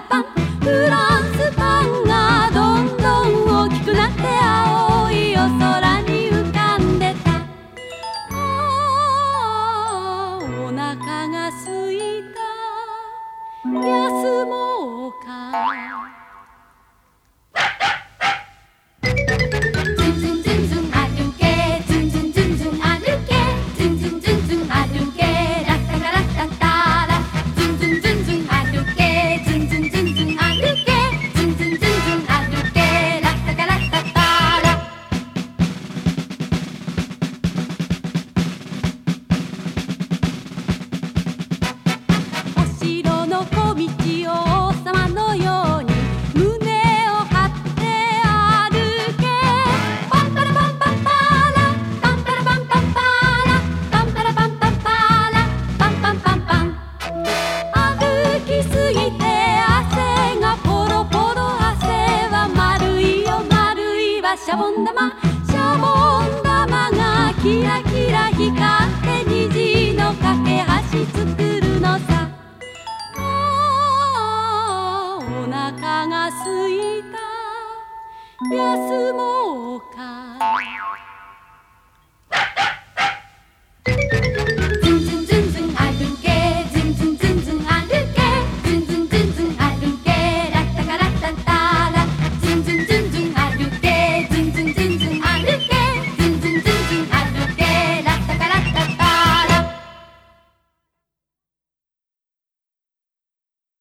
スパン。フランスパンがどんどん大きくなって青いお空に浮かんでた。あおお腹がすいた。休もうか。シャボン玉。シャボン玉がキラキラ光って虹の架け橋作るのさ。ああお腹がすいた。休もうか。